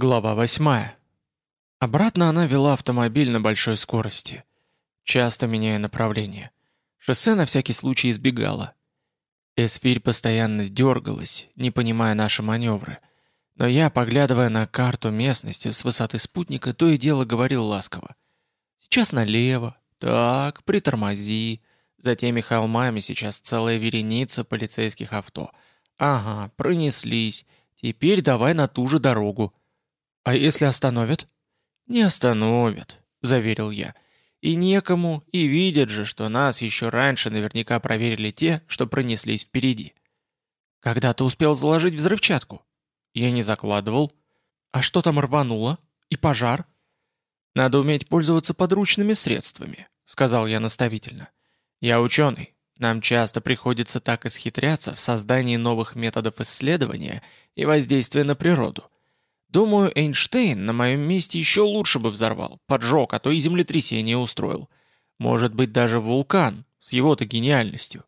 Глава восьмая. Обратно она вела автомобиль на большой скорости, часто меняя направление. Шоссе на всякий случай избегала. Эсфирь постоянно дергалась, не понимая наши маневры. Но я, поглядывая на карту местности с высоты спутника, то и дело говорил ласково. «Сейчас налево. Так, притормози. За теми холмами сейчас целая вереница полицейских авто. Ага, пронеслись. Теперь давай на ту же дорогу». «А если остановят?» «Не остановят», — заверил я. «И некому, и видят же, что нас еще раньше наверняка проверили те, что пронеслись впереди». «Когда ты успел заложить взрывчатку?» «Я не закладывал». «А что там рвануло? И пожар?» «Надо уметь пользоваться подручными средствами», — сказал я наставительно. «Я ученый. Нам часто приходится так исхитряться в создании новых методов исследования и воздействия на природу» Думаю, Эйнштейн на моем месте еще лучше бы взорвал, поджег, а то и землетрясение устроил. Может быть, даже вулкан, с его-то гениальностью.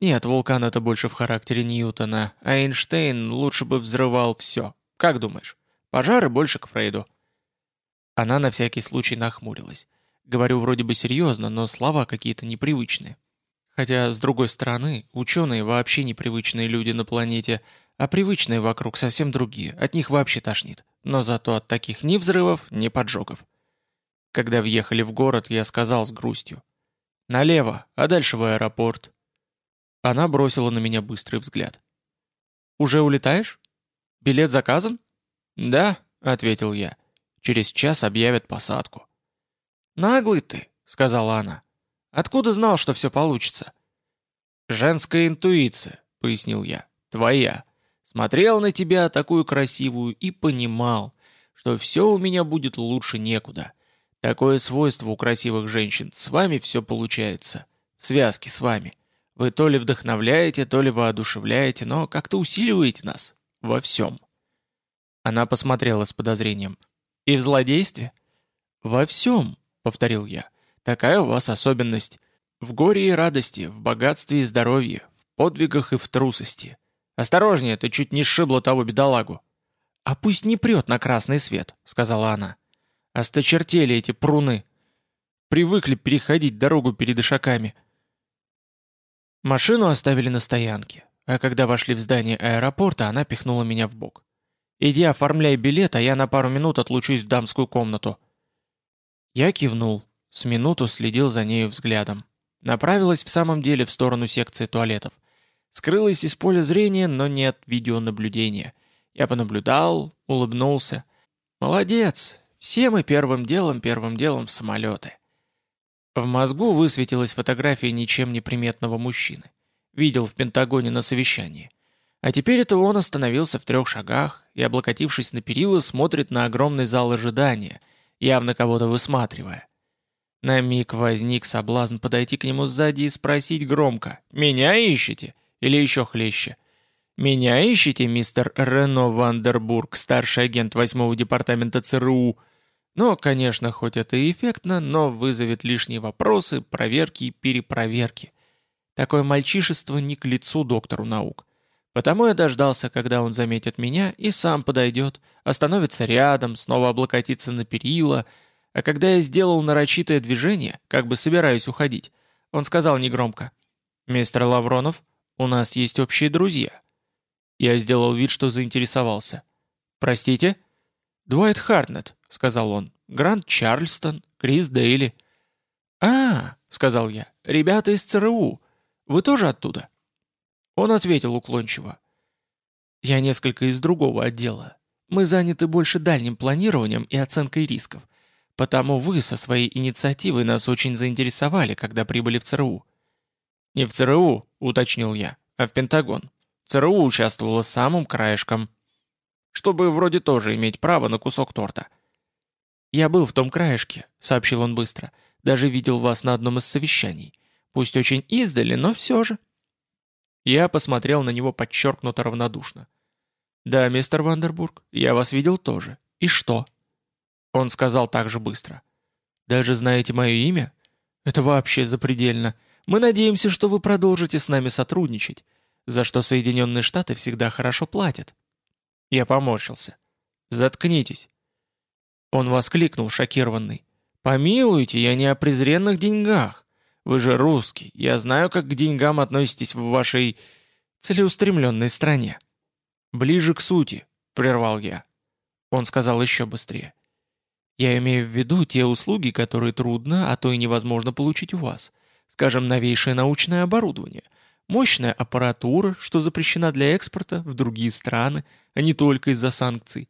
Нет, вулкан это больше в характере Ньютона, а Эйнштейн лучше бы взрывал все. Как думаешь? Пожары больше к Фрейду. Она на всякий случай нахмурилась. Говорю вроде бы серьезно, но слова какие-то непривычные. Хотя, с другой стороны, ученые вообще непривычные люди на планете – а привычные вокруг совсем другие, от них вообще тошнит. Но зато от таких ни взрывов, ни поджогов. Когда въехали в город, я сказал с грустью. «Налево, а дальше в аэропорт». Она бросила на меня быстрый взгляд. «Уже улетаешь? Билет заказан?» «Да», — ответил я. «Через час объявят посадку». «Наглый ты», — сказала она. «Откуда знал, что все получится?» «Женская интуиция», — пояснил я. «Твоя. Смотрел на тебя, такую красивую, и понимал, что все у меня будет лучше некуда. Такое свойство у красивых женщин. С вами все получается. В связке с вами. Вы то ли вдохновляете, то ли воодушевляете, но как-то усиливаете нас. Во всем. Она посмотрела с подозрением. «И в злодействе?» «Во всем», — повторил я. «Такая у вас особенность. В горе и радости, в богатстве и здоровье, в подвигах и в трусости. «Осторожнее, ты чуть не сшибла того бедолагу». «А пусть не прет на красный свет», — сказала она. «Осточертели эти пруны. Привыкли переходить дорогу перед ишаками». Машину оставили на стоянке, а когда вошли в здание аэропорта, она пихнула меня в бок. «Иди оформляй билет, а я на пару минут отлучусь в дамскую комнату». Я кивнул, с минуту следил за нею взглядом. Направилась в самом деле в сторону секции туалетов. Скрылась из поля зрения, но не от видеонаблюдения. Я понаблюдал, улыбнулся. «Молодец! Все мы первым делом, первым делом в самолеты». В мозгу высветилась фотография ничем не приметного мужчины. Видел в Пентагоне на совещании. А теперь это он остановился в трех шагах и, облокотившись на перила, смотрит на огромный зал ожидания, явно кого-то высматривая. На миг возник соблазн подойти к нему сзади и спросить громко «Меня ищете?» Или еще хлеще. Меня ищете, мистер Рено Вандербург, старший агент восьмого департамента ЦРУ? Ну, конечно, хоть это и эффектно, но вызовет лишние вопросы, проверки и перепроверки. Такое мальчишество не к лицу доктору наук. Потому я дождался, когда он заметит меня и сам подойдет, остановится рядом, снова облокотится на перила, а когда я сделал нарочитое движение, как бы собираюсь уходить, он сказал негромко, «Мистер Лавронов, у нас есть общие друзья». Я сделал вид, что заинтересовался. «Простите?» «Дуайт Хартнет», — сказал он. «Грант Чарльстон, Крис Дейли». «А, — сказал я, — ребята из ЦРУ. Вы тоже оттуда?» Он ответил уклончиво. «Я несколько из другого отдела. Мы заняты больше дальним планированием и оценкой рисков. Потому вы со своей инициативой нас очень заинтересовали, когда прибыли в ЦРУ. «Не в ЦРУ», — уточнил я, — «а в Пентагон. ЦРУ участвовала самым краешком. Чтобы вроде тоже иметь право на кусок торта». «Я был в том краешке», — сообщил он быстро. «Даже видел вас на одном из совещаний. Пусть очень издали, но все же». Я посмотрел на него подчеркнуто равнодушно. «Да, мистер Вандербург, я вас видел тоже. И что?» Он сказал так же быстро. «Даже знаете мое имя? Это вообще запредельно. Мы надеемся, что вы продолжите с нами сотрудничать, за что Соединенные Штаты всегда хорошо платят». Я поморщился. Заткнитесь. Он воскликнул, шокированный. «Помилуйте, я не о презренных деньгах. Вы же русский, я знаю, как к деньгам относитесь в вашей целеустремленной стране». «Ближе к сути», — прервал я. Он сказал еще быстрее. «Я имею в виду те услуги, которые трудно, а то и невозможно получить у вас. Скажем, новейшее научное оборудование, мощная аппаратура, что запрещена для экспорта в другие страны, а не только из-за санкций,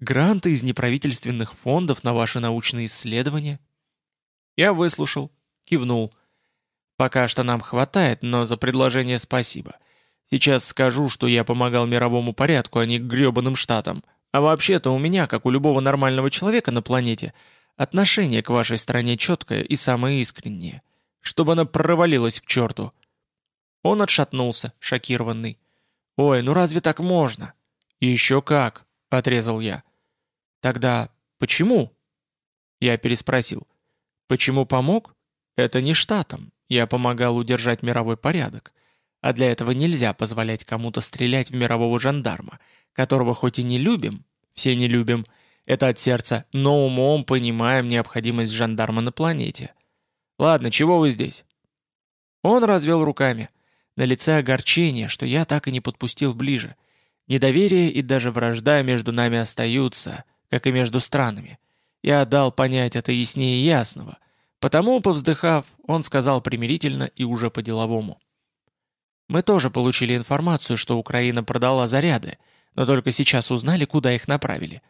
гранты из неправительственных фондов на ваши научные исследования». Я выслушал, кивнул. «Пока что нам хватает, но за предложение спасибо. Сейчас скажу, что я помогал мировому порядку, а не гребаным штатам. А вообще-то у меня, как у любого нормального человека на планете, отношение к вашей стране четкое и самое искреннее. Чтобы она провалилась к черту». Он отшатнулся, шокированный. «Ой, ну разве так можно?» «Еще как», — отрезал я. «Тогда почему?» Я переспросил. «Почему помог? Это не штатам. Я помогал удержать мировой порядок. А для этого нельзя позволять кому-то стрелять в мирового жандарма, которого хоть и не любим, все не любим, это от сердца, но умом понимаем необходимость жандарма на планете. Ладно, чего вы здесь?» Он развел руками. На лице огорчение, что я так и не подпустил ближе. Недоверие и даже вражда между нами остаются, как и между странами. Я дал понять это яснее ясного. Потому, повздыхав, он сказал примирительно и уже по-деловому. Мы тоже получили информацию, что Украина продала заряды, но только сейчас узнали, куда их направили.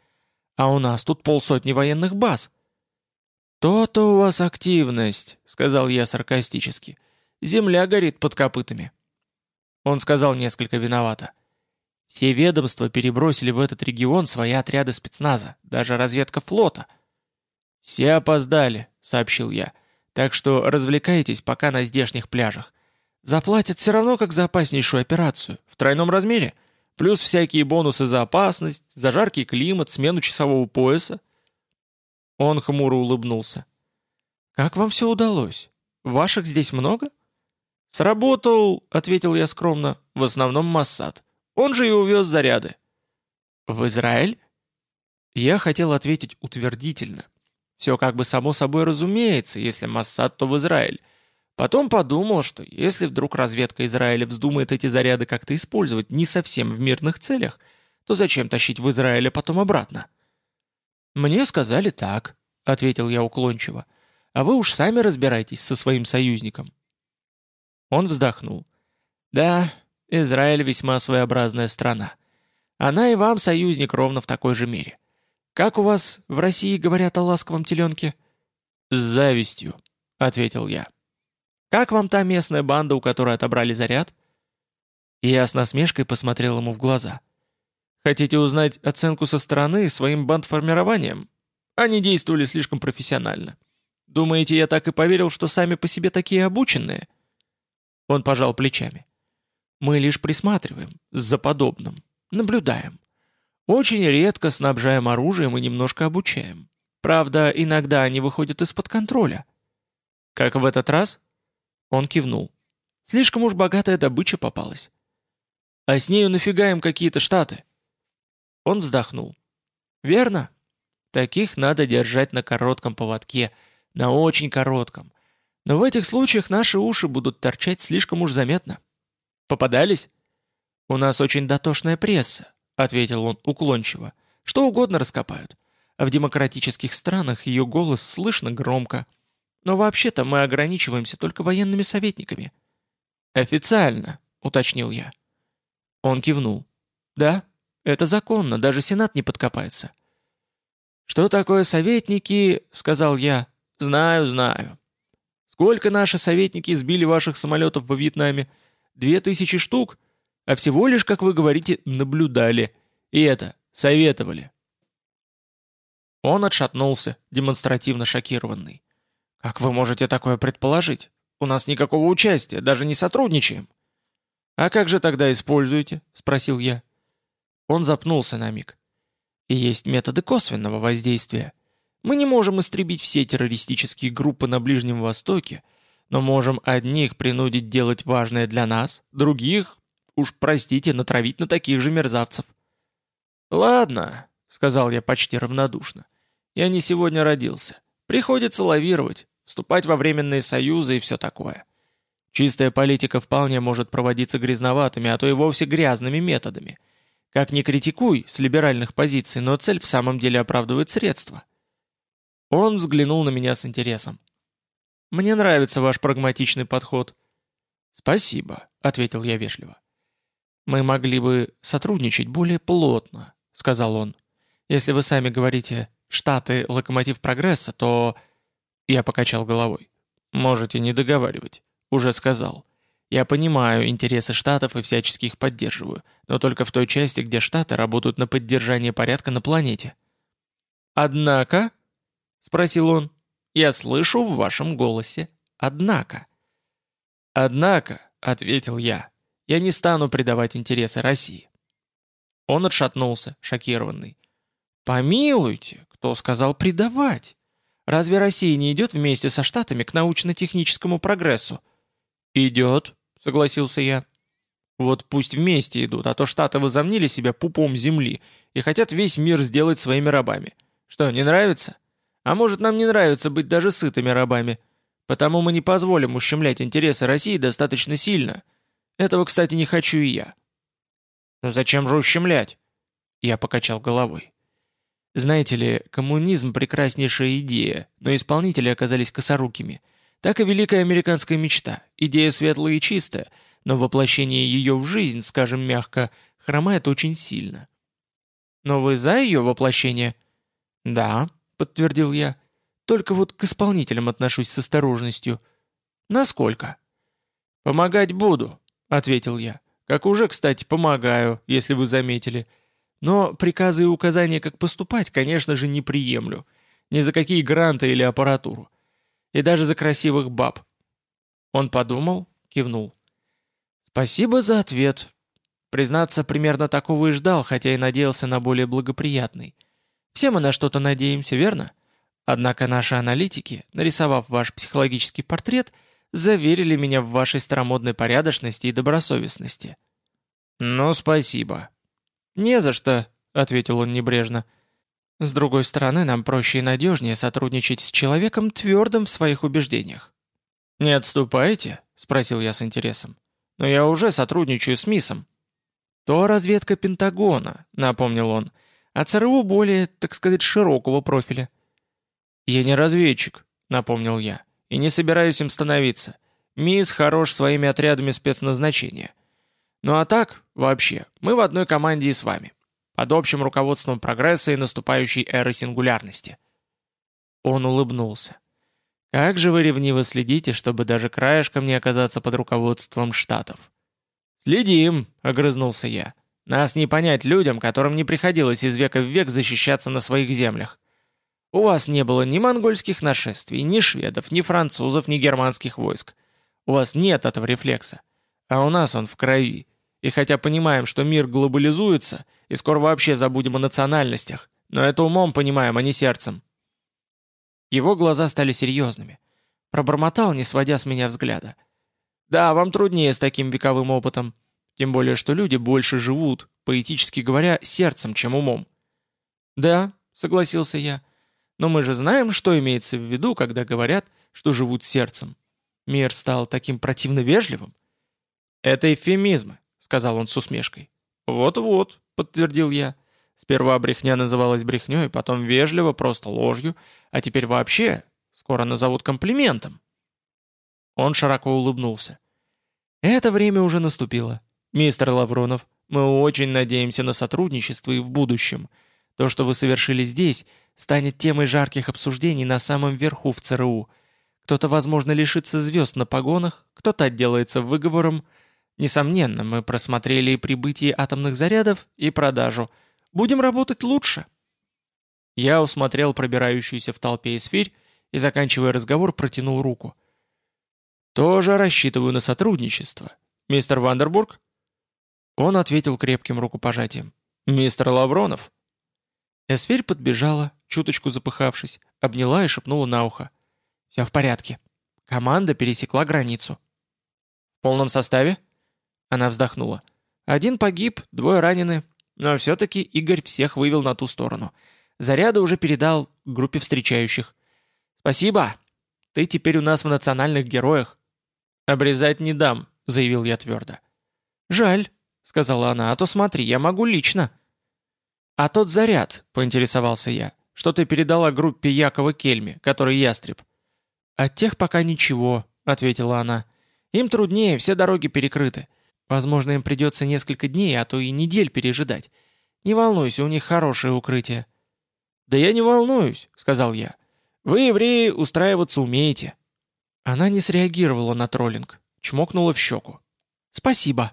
А у нас тут полсотни военных баз. «То-то у вас активность», — сказал я саркастически. «Земля горит под копытами». Он сказал несколько виновато. «Все ведомства перебросили в этот регион свои отряды спецназа, даже разведка флота». «Все опоздали», — сообщил я. «Так что развлекайтесь пока на здешних пляжах. Заплатят все равно как за опаснейшую операцию, в тройном размере, плюс всякие бонусы за опасность, за жаркий климат, смену часового пояса. Он хмуро улыбнулся. «Как вам все удалось? Ваших здесь много?» «Сработал», — ответил я скромно, — «в основном Массад. Он же и увез заряды». «В Израиль?» Я хотел ответить утвердительно. Все как бы само собой разумеется, если Массад, то в Израиль. Потом подумал, что если вдруг разведка Израиля вздумает эти заряды как-то использовать не совсем в мирных целях, то зачем тащить в Израиль, а потом обратно? «Мне сказали так», — ответил я уклончиво, «а вы уж сами разбирайтесь со своим союзником». Он вздохнул. «Да, Израиль весьма своеобразная страна. Она и вам союзник ровно в такой же мере. Как у вас в России говорят о ласковом теленке?» «С завистью», — ответил я. Как вам та местная банда, у которой отобрали заряд?» Я с насмешкой посмотрел ему в глаза. «Хотите узнать оценку со стороны своим бандформированием? Они действовали слишком профессионально. Думаете, я так и поверил, что сами по себе такие обученные?» Он пожал плечами. «Мы лишь присматриваем, за подобным, наблюдаем. Очень редко снабжаем оружием и немножко обучаем. Правда, иногда они выходят из-под контроля». «Как в этот раз?» Он кивнул. Слишком уж богатая добыча попалась. А с нею нафига им какие-то штаты? Он вздохнул. Верно. Таких надо держать на коротком поводке, на очень коротком. Но в этих случаях наши уши будут торчать слишком уж заметно. Попадались? У нас очень дотошная пресса, ответил он уклончиво. Что угодно раскопают. А в демократических странах ее голос слышно громко. Но вообще-то мы ограничиваемся только военными советниками». «Официально», — уточнил я. Он кивнул. «Да, это законно, даже Сенат не подкопается». «Что такое советники?» — сказал я. «Знаю, знаю. Сколько наши советники сбили ваших самолетов во Вьетнаме? Две тысячи штук? А всего лишь, как вы говорите, наблюдали. И это, советовали». Он отшатнулся, демонстративно шокированный. «Как вы можете такое предположить? У нас никакого участия, даже не сотрудничаем». «А как же тогда используете?» — спросил я. Он запнулся на миг. «И есть методы косвенного воздействия. Мы не можем истребить все террористические группы на Ближнем Востоке, но можем одних принудить делать важное для нас, других, уж простите, натравить на таких же мерзавцев». «Ладно», — сказал я почти равнодушно. «Я не сегодня родился. Приходится лавировать, вступать во временные союзы и все такое. Чистая политика вполне может проводиться грязноватыми, а то и вовсе грязными методами. Как ни критикуй с либеральных позиций, но цель в самом деле оправдывает средства». Он взглянул на меня с интересом. «Мне нравится ваш прагматичный подход». «Спасибо», — ответил я вежливо. «Мы могли бы сотрудничать более плотно», — сказал он. «Если вы сами говорите, Штаты — локомотив прогресса, то...» Я покачал головой. «Можете не договаривать. Уже сказал. Я понимаю интересы Штатов и всячески их поддерживаю, но только в той части, где Штаты работают на поддержание порядка на планете». «Однако...» — спросил он. «Я слышу в вашем голосе. Однако...» «Однако», — ответил я, — «я не стану предавать интересы России». Он отшатнулся, шокированный. «Помилуйте, кто сказал предавать? Разве Россия не идет вместе со Штатами к научно-техническому прогрессу?» «Идет», — согласился я. «Вот пусть вместе идут, а то Штаты возомнили себя пупом земли и хотят весь мир сделать своими рабами. Что, не нравится? А может, нам не нравится быть даже сытыми рабами?» Потому мы не позволим ущемлять интересы России достаточно сильно. Этого, кстати, не хочу и я. Но зачем же ущемлять? Я покачал головой. Знаете ли, коммунизм – прекраснейшая идея, но исполнители оказались косорукими. Так и великая американская мечта. Идея светлая и чистая, но воплощение ее в жизнь, скажем мягко, хромает очень сильно. Но вы за ее воплощение? Да, подтвердил я. Только вот к исполнителям отношусь с осторожностью. Насколько? Помогать буду, ответил я. Как уже, кстати, помогаю, если вы заметили. Но приказы и указания, как поступать, конечно же, не приемлю. Ни за какие гранты или аппаратуру. И даже за красивых баб. Он подумал, кивнул. Спасибо за ответ. Признаться, примерно такого и ждал, хотя и надеялся на более благоприятный. Все мы на что-то надеемся, верно? — Однако наши аналитики, нарисовав ваш психологический портрет, заверили меня в вашей старомодной порядочности и добросовестности. «Ну, спасибо». «Не за что», — ответил он небрежно. «С другой стороны, нам проще и надежнее сотрудничать с человеком, твердым в своих убеждениях». «Не отступаете?» — спросил я с интересом. «Но я уже сотрудничаю с МИСом». «То разведка Пентагона», — напомнил он, «а ЦРУ более, так сказать, широкого профиля». «Я не разведчик», — напомнил я, — «и не собираюсь им становиться. МИС хорош своими отрядами спецназначения. Ну а так, вообще, мы в одной команде и с вами, под общим руководством прогресса и наступающей эры сингулярности». Он улыбнулся. «Как же вы ревниво следите, чтобы даже краешком не оказаться под руководством Штатов?» «Следим», — огрызнулся я. «Нас не понять людям, которым не приходилось из века в век защищаться на своих землях. У вас не было ни монгольских нашествий, ни шведов, ни французов, ни германских войск. У вас нет этого рефлекса. А у нас он в крови. И хотя понимаем, что мир глобализуется, и скоро вообще забудем о национальностях, но это умом понимаем, а не сердцем. Его глаза стали серьезными. Пробормотал, не сводя с меня взгляда. Да, вам труднее с таким вековым опытом. Тем более, что люди больше живут, поэтически говоря, сердцем, чем умом. Да, согласился я, — но мы же знаем, что имеется в виду, когда говорят, что живут сердцем. Мир стал таким противно вежливым. «Это эвфемизмы», — сказал он с усмешкой. «Вот-вот», — подтвердил я. Сперва брехня называлась брехней, потом вежливо, просто ложью, а теперь вообще скоро назовут комплиментом. Он широко улыбнулся. «Это время уже наступило. Мистер Лавронов, мы очень надеемся на сотрудничество и в будущем. То, что вы совершили здесь — станет темой жарких обсуждений на самом верху в ЦРУ. Кто-то, возможно, лишится звезд на погонах, кто-то отделается выговором. Несомненно, мы просмотрели и прибытие атомных зарядов, и продажу. Будем работать лучше. Я усмотрел пробирающуюся в толпе эсфирь и, заканчивая разговор, протянул руку. «Тоже рассчитываю на сотрудничество. Мистер Вандербург?» Он ответил крепким рукопожатием. «Мистер Лавронов?» Эсфирь подбежала, чуточку запыхавшись, обняла и шепнула на ухо. «Все в порядке. Команда пересекла границу». «В полном составе?» Она вздохнула. «Один погиб, двое ранены. Но все-таки Игорь всех вывел на ту сторону. Заряды уже передал группе встречающих. «Спасибо! Ты теперь у нас в национальных героях». «Обрезать не дам», — заявил я твердо. «Жаль», — сказала она, — «а то смотри, я могу лично». «А тот заряд», — поинтересовался я, — «что ты передала группе Якова Кельме, который ястреб». «От тех пока ничего», — ответила она. «Им труднее, все дороги перекрыты. Возможно, им придется несколько дней, а то и недель пережидать. Не волнуйся, у них хорошее укрытие». «Да я не волнуюсь», — сказал я. «Вы, евреи, устраиваться умеете». Она не среагировала на троллинг, чмокнула в щеку. «Спасибо»,